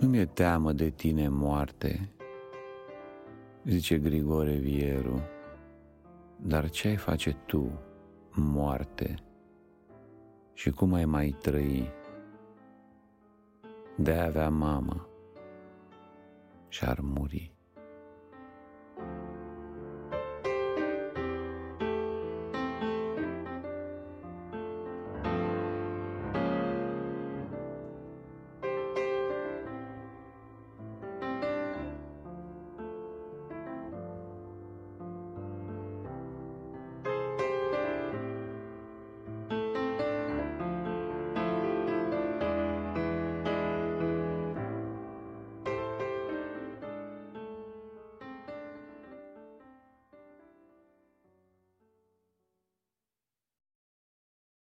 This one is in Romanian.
Nu mi-e teamă de tine, moarte, zice Grigore Vieru, dar ce ai face tu, moarte, și cum ai mai trăi? De a avea mamă și ar muri.